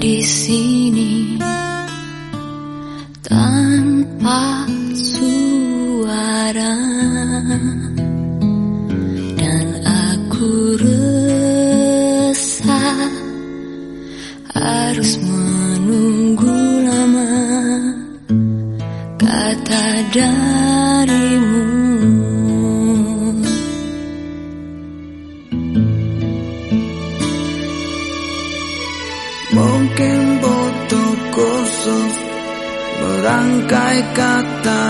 di sini tanpa suara. Dan aku resah harus menunggu lama. Kata dari Mungkin butuh khusus merangkai kata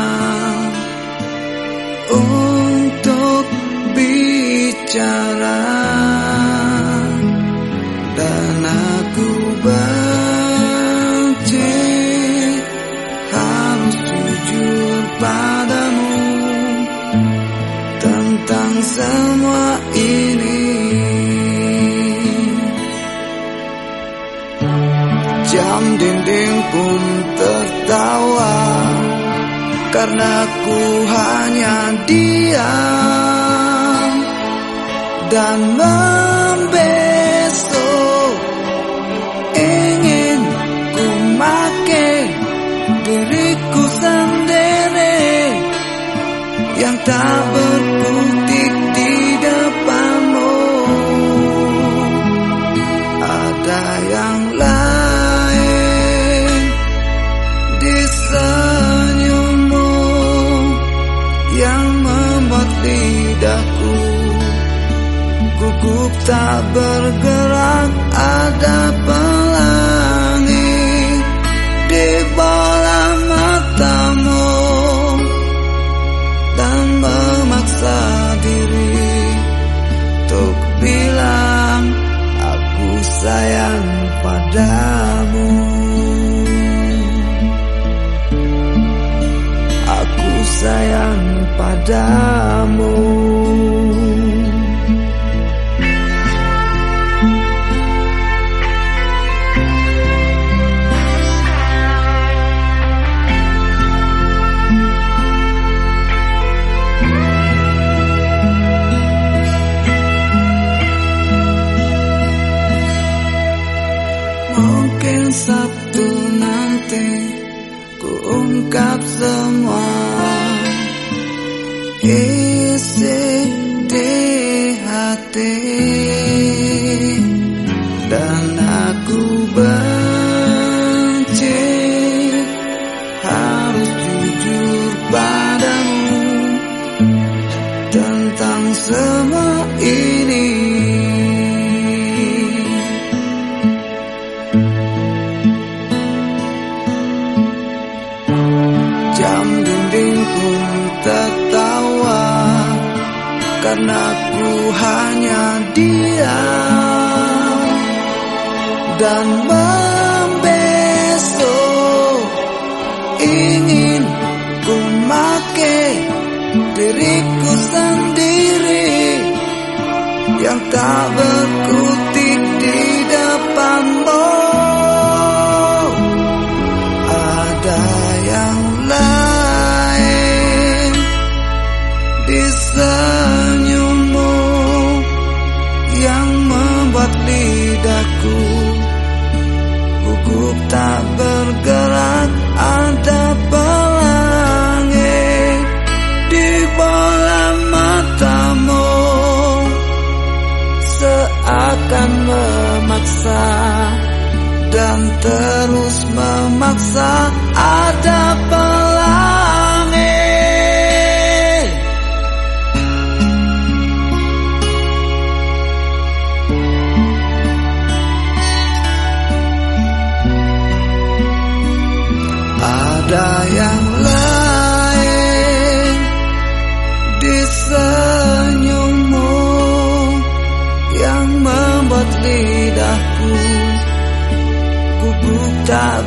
untuk bicara. Dan aku benci harus jujur jam dinding pun tertawa. Karena ku hanya diam dan membesok. Ingin ku make diriku sendiri yang tak berkutik di depanmu. Ada yang lain lidahku gugup tak bergerak ada pelangi di bola matamu dan memaksa diri untuk bilang aku sayang padamu. Aku sayang padamu Mungkin Sabtu nanti ku ungkap semua. Isi di hati Jam dinding pun tertawa Karena ku hanya diam Dan membesok Ingin ku make diriku sendiri Yang tak berkutik di lidahku gugup tak bergerak ada pelangi di bola matamu. Seakan memaksa dan terus memaksa ada pelangi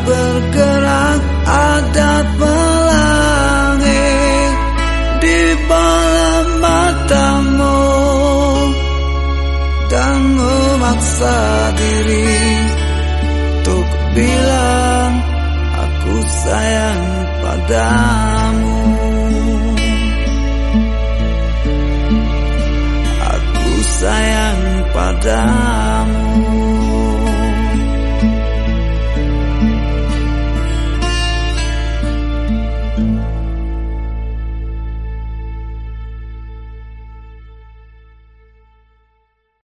bergerak ada pelangi di bola matamu. Dan memaksa diri untuk bilang aku sayang padamu